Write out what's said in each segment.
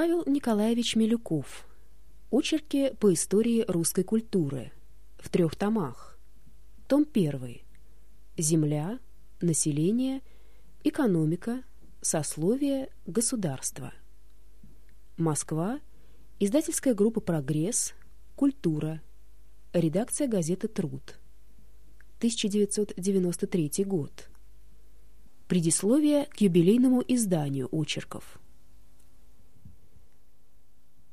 Павел Николаевич Милюков. Очерки по истории русской культуры. В трех томах. Том 1. Земля, население, экономика, сословие, государство. Москва. Издательская группа «Прогресс», «Культура», редакция газеты «Труд». 1993 год. Предисловие к юбилейному изданию очерков.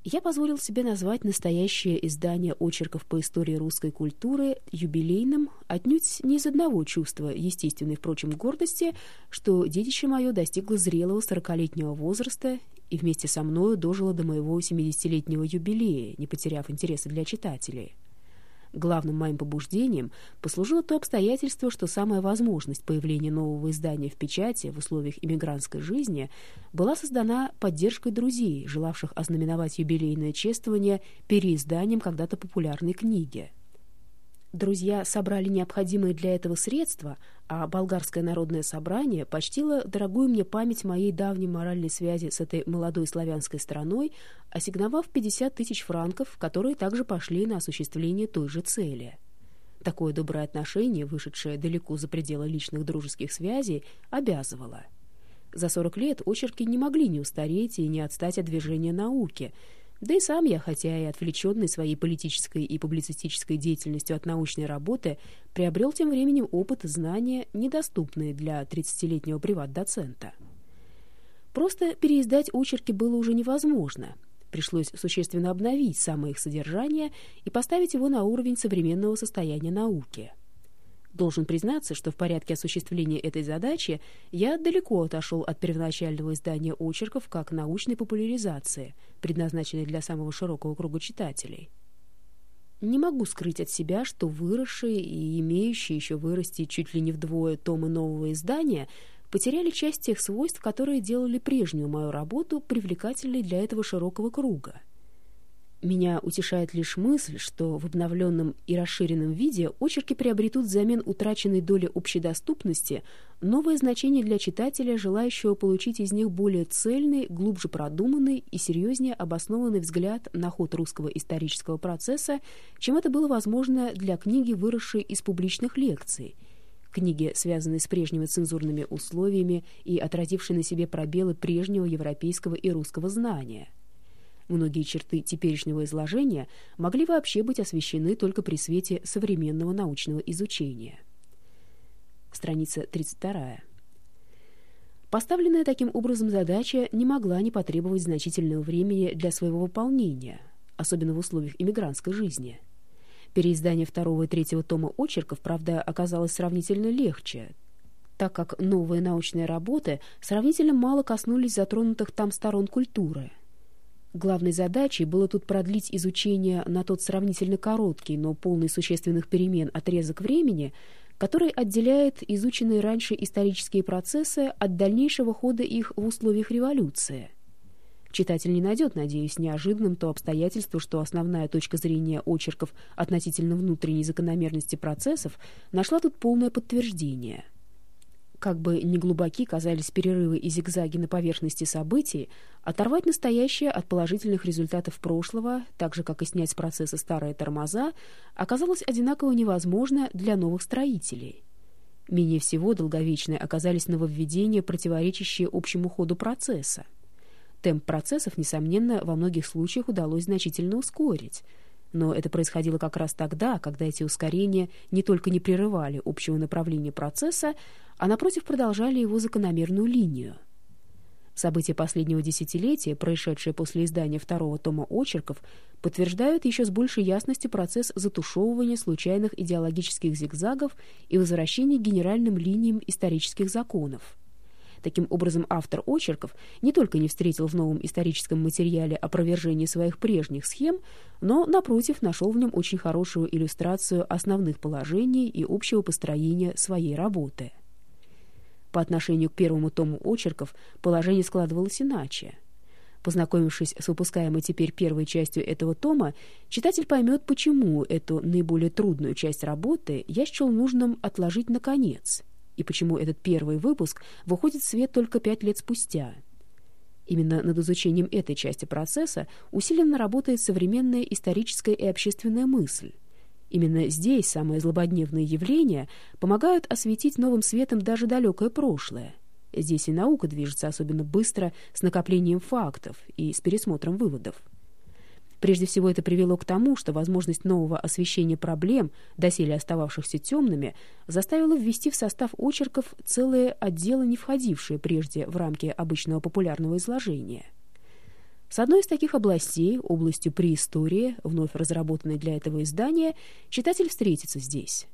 Я позволил себе назвать настоящее издание очерков по истории русской культуры юбилейным отнюдь не из одного чувства естественной, впрочем, гордости, что детище мое достигло зрелого сорокалетнего возраста и вместе со мною дожило до моего семидесятилетнего юбилея, не потеряв интереса для читателей. Главным моим побуждением послужило то обстоятельство, что самая возможность появления нового издания в печати в условиях иммигрантской жизни была создана поддержкой друзей, желавших ознаменовать юбилейное чествование переизданием когда-то популярной книги. Друзья собрали необходимые для этого средства, а Болгарское народное собрание почтило дорогую мне память моей давней моральной связи с этой молодой славянской страной, ассигновав 50 тысяч франков, которые также пошли на осуществление той же цели. Такое доброе отношение, вышедшее далеко за пределы личных дружеских связей, обязывало. За 40 лет очерки не могли не устареть и не отстать от движения науки — да и сам я, хотя и отвлеченный своей политической и публицистической деятельностью от научной работы, приобрел тем временем опыт и знания, недоступные для 30-летнего приват-доцента. Просто переиздать очерки было уже невозможно. Пришлось существенно обновить самое их содержание и поставить его на уровень современного состояния науки — Должен признаться, что в порядке осуществления этой задачи я далеко отошел от первоначального издания очерков как научной популяризации, предназначенной для самого широкого круга читателей. Не могу скрыть от себя, что выросшие и имеющие еще вырасти чуть ли не вдвое томы нового издания потеряли часть тех свойств, которые делали прежнюю мою работу привлекательной для этого широкого круга. Меня утешает лишь мысль, что в обновленном и расширенном виде очерки приобретут взамен утраченной доли общедоступности новое значение для читателя, желающего получить из них более цельный, глубже продуманный и серьезнее обоснованный взгляд на ход русского исторического процесса, чем это было возможно для книги, выросшей из публичных лекций, книги, связанной с прежними цензурными условиями и отразившей на себе пробелы прежнего европейского и русского знания – Многие черты теперешнего изложения могли вообще быть освещены только при свете современного научного изучения. Страница 32. Поставленная таким образом задача не могла не потребовать значительного времени для своего выполнения, особенно в условиях иммигрантской жизни. Переиздание второго и третьего тома очерков, правда, оказалось сравнительно легче, так как новые научные работы сравнительно мало коснулись затронутых там сторон культуры – Главной задачей было тут продлить изучение на тот сравнительно короткий, но полный существенных перемен отрезок времени, который отделяет изученные раньше исторические процессы от дальнейшего хода их в условиях революции. Читатель не найдет, надеюсь, неожиданным то обстоятельство, что основная точка зрения очерков относительно внутренней закономерности процессов нашла тут полное подтверждение – как бы неглубоки казались перерывы и зигзаги на поверхности событий, оторвать настоящее от положительных результатов прошлого, так же, как и снять с процесса старые тормоза, оказалось одинаково невозможно для новых строителей. Менее всего долговечные оказались нововведения, противоречащие общему ходу процесса. Темп процессов, несомненно, во многих случаях удалось значительно ускорить — но это происходило как раз тогда, когда эти ускорения не только не прерывали общего направления процесса, а, напротив, продолжали его закономерную линию. События последнего десятилетия, происшедшие после издания второго тома очерков, подтверждают еще с большей ясностью процесс затушевывания случайных идеологических зигзагов и возвращения к генеральным линиям исторических законов. Таким образом, автор очерков не только не встретил в новом историческом материале опровержение своих прежних схем, но, напротив, нашел в нем очень хорошую иллюстрацию основных положений и общего построения своей работы. По отношению к первому тому очерков положение складывалось иначе. Познакомившись с выпускаемой теперь первой частью этого тома, читатель поймет, почему эту наиболее трудную часть работы я счел нужным отложить наконец — и почему этот первый выпуск выходит в свет только пять лет спустя. Именно над изучением этой части процесса усиленно работает современная историческая и общественная мысль. Именно здесь самые злободневные явления помогают осветить новым светом даже далекое прошлое. Здесь и наука движется особенно быстро, с накоплением фактов и с пересмотром выводов. Прежде всего это привело к тому, что возможность нового освещения проблем, доселе остававшихся темными, заставила ввести в состав очерков целые отделы, не входившие прежде в рамки обычного популярного изложения. С одной из таких областей, областью преистории, вновь разработанной для этого издания, читатель встретится здесь.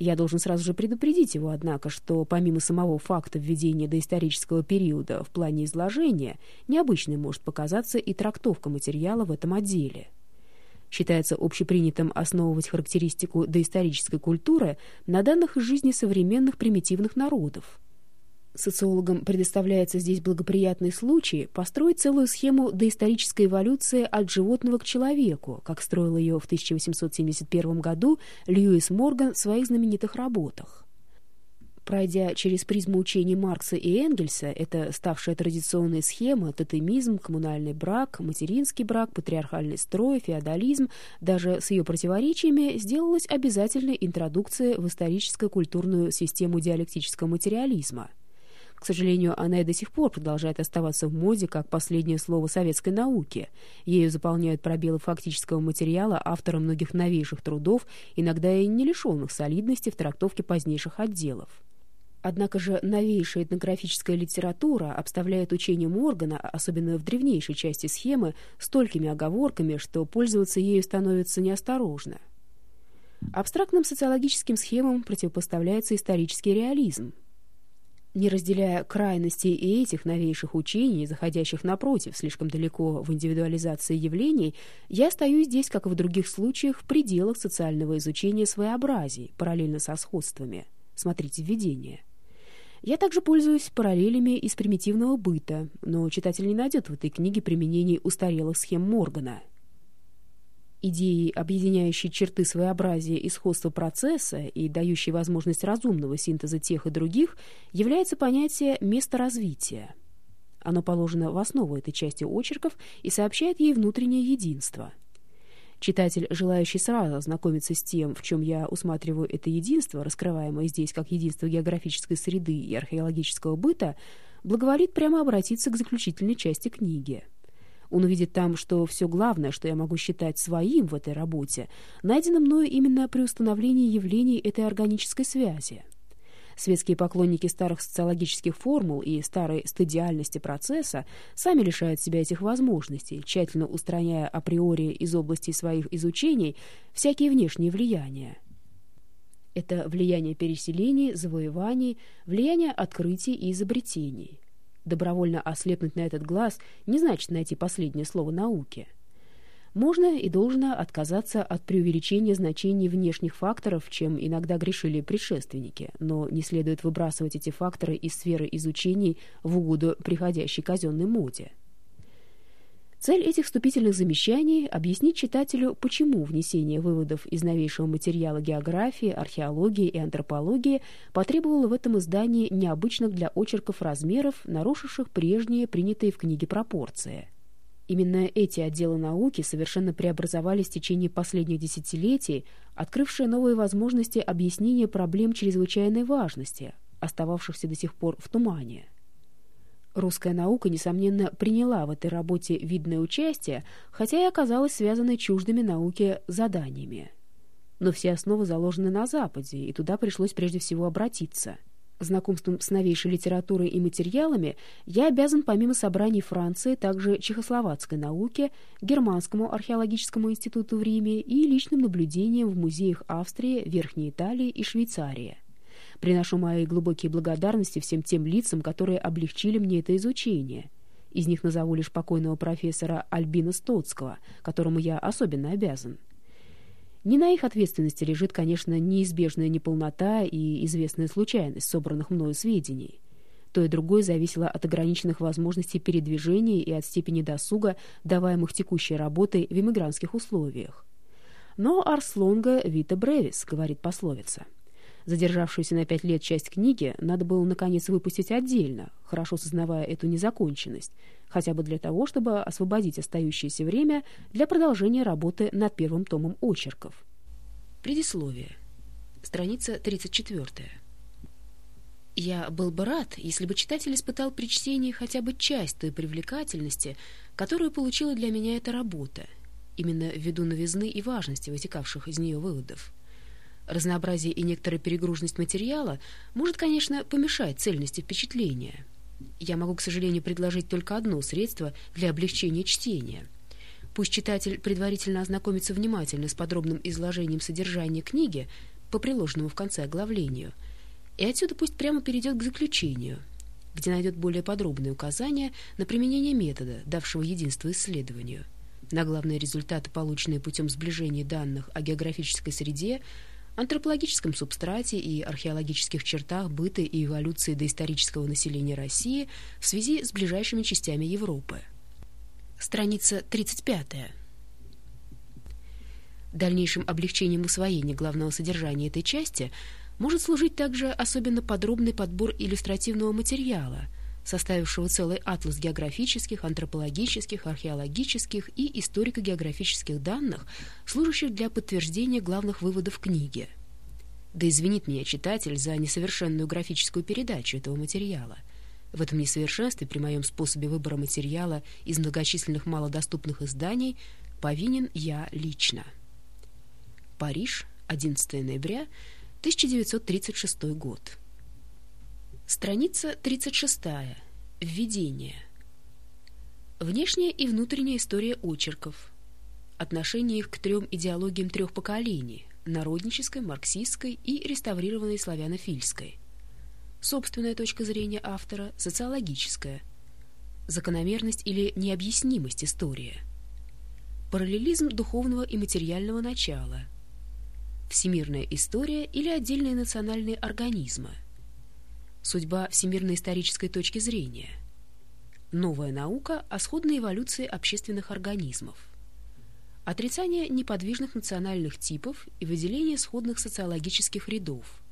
Я должен сразу же предупредить его, однако, что помимо самого факта введения доисторического периода в плане изложения, необычной может показаться и трактовка материала в этом отделе. Считается общепринятым основывать характеристику доисторической культуры на данных из жизни современных примитивных народов. Социологам предоставляется здесь благоприятный случай построить целую схему доисторической эволюции от животного к человеку, как строил ее в 1871 году Льюис Морган в своих знаменитых работах. Пройдя через призму учений Маркса и Энгельса, это ставшая традиционной схема, тотемизм, коммунальный брак, материнский брак, патриархальный строй, феодализм, даже с ее противоречиями сделалась обязательной интродукция в историческо-культурную систему диалектического материализма – к сожалению, она и до сих пор продолжает оставаться в моде как последнее слово советской науки. Ею заполняют пробелы фактического материала автора многих новейших трудов, иногда и не лишенных солидности в трактовке позднейших отделов. Однако же новейшая этнографическая литература обставляет учение Моргана, особенно в древнейшей части схемы, столькими оговорками, что пользоваться ею становится неосторожно. Абстрактным социологическим схемам противопоставляется исторический реализм. Не разделяя крайностей и этих новейших учений, заходящих напротив слишком далеко в индивидуализации явлений, я стою здесь, как и в других случаях, в пределах социального изучения своеобразий, параллельно со сходствами. Смотрите введение. Я также пользуюсь параллелями из примитивного быта, но читатель не найдет в этой книге применений устарелых схем Моргана, Идеей, объединяющей черты своеобразия и сходства процесса и дающей возможность разумного синтеза тех и других, является понятие «место развития». Оно положено в основу этой части очерков и сообщает ей внутреннее единство. Читатель, желающий сразу ознакомиться с тем, в чем я усматриваю это единство, раскрываемое здесь как единство географической среды и археологического быта, благоволит прямо обратиться к заключительной части книги – он увидит там, что все главное, что я могу считать своим в этой работе, найдено мною именно при установлении явлений этой органической связи. Светские поклонники старых социологических формул и старой стадиальности процесса сами лишают себя этих возможностей, тщательно устраняя априори из области своих изучений всякие внешние влияния. Это влияние переселений, завоеваний, влияние открытий и изобретений. Добровольно ослепнуть на этот глаз не значит найти последнее слово науки. Можно и должно отказаться от преувеличения значений внешних факторов, чем иногда грешили предшественники, но не следует выбрасывать эти факторы из сферы изучений в угоду приходящей казенной моде. Цель этих вступительных замечаний — объяснить читателю, почему внесение выводов из новейшего материала географии, археологии и антропологии потребовало в этом издании необычных для очерков размеров, нарушивших прежние принятые в книге пропорции. Именно эти отделы науки совершенно преобразовались в течение последних десятилетий, открывшие новые возможности объяснения проблем чрезвычайной важности, остававшихся до сих пор в тумане. Русская наука, несомненно, приняла в этой работе видное участие, хотя и оказалась связанной чуждыми науке заданиями. Но все основы заложены на Западе, и туда пришлось прежде всего обратиться. Знакомством с новейшей литературой и материалами я обязан помимо собраний Франции также чехословацкой науке, Германскому археологическому институту в Риме и личным наблюдением в музеях Австрии, Верхней Италии и Швейцарии. Приношу мои глубокие благодарности всем тем лицам, которые облегчили мне это изучение. Из них назову лишь покойного профессора Альбина Стоцкого, которому я особенно обязан. Не на их ответственности лежит, конечно, неизбежная неполнота и известная случайность собранных мною сведений. То и другое зависело от ограниченных возможностей передвижения и от степени досуга, даваемых текущей работой в эмигрантских условиях. Но «Арс лонга вита бревис», — говорит пословица. Задержавшуюся на пять лет часть книги надо было, наконец, выпустить отдельно, хорошо сознавая эту незаконченность, хотя бы для того, чтобы освободить остающееся время для продолжения работы над первым томом очерков. Предисловие. Страница 34. Я был бы рад, если бы читатель испытал при чтении хотя бы часть той привлекательности, которую получила для меня эта работа, именно ввиду новизны и важности вытекавших из нее выводов. Разнообразие и некоторая перегруженность материала может, конечно, помешать цельности впечатления. Я могу, к сожалению, предложить только одно средство для облегчения чтения. Пусть читатель предварительно ознакомится внимательно с подробным изложением содержания книги по приложенному в конце оглавлению, и отсюда пусть прямо перейдет к заключению, где найдет более подробные указания на применение метода, давшего единство исследованию, на главные результаты, полученные путем сближения данных о географической среде, антропологическом субстрате и археологических чертах быта и эволюции доисторического населения России в связи с ближайшими частями Европы. Страница 35. Дальнейшим облегчением усвоения главного содержания этой части может служить также особенно подробный подбор иллюстративного материала – составившего целый атлас географических, антропологических, археологических и историко-географических данных, служащих для подтверждения главных выводов книги. Да извинит меня читатель за несовершенную графическую передачу этого материала. В этом несовершенстве при моем способе выбора материала из многочисленных малодоступных изданий повинен я лично. Париж, 11 ноября 1936 год. Страница 36. Введение. Внешняя и внутренняя история очерков. Отношение их к трем идеологиям трех поколений – народнической, марксистской и реставрированной славянофильской. Собственная точка зрения автора – социологическая. Закономерность или необъяснимость истории. Параллелизм духовного и материального начала. Всемирная история или отдельные национальные организмы – Судьба всемирной исторической точки зрения. Новая наука о сходной эволюции общественных организмов. Отрицание неподвижных национальных типов и выделение сходных социологических рядов.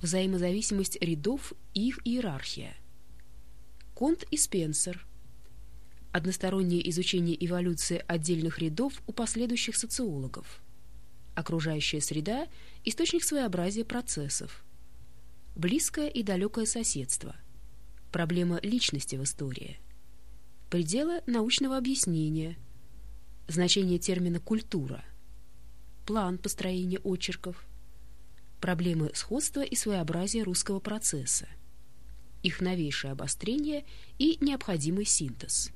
Взаимозависимость рядов и их иерархия. Конт и Спенсер. Одностороннее изучение эволюции отдельных рядов у последующих социологов. Окружающая среда – источник своеобразия процессов – Близкое и далекое соседство. Проблема личности в истории. Пределы научного объяснения. Значение термина «культура». План построения очерков. Проблемы сходства и своеобразия русского процесса. Их новейшее обострение и необходимый синтез.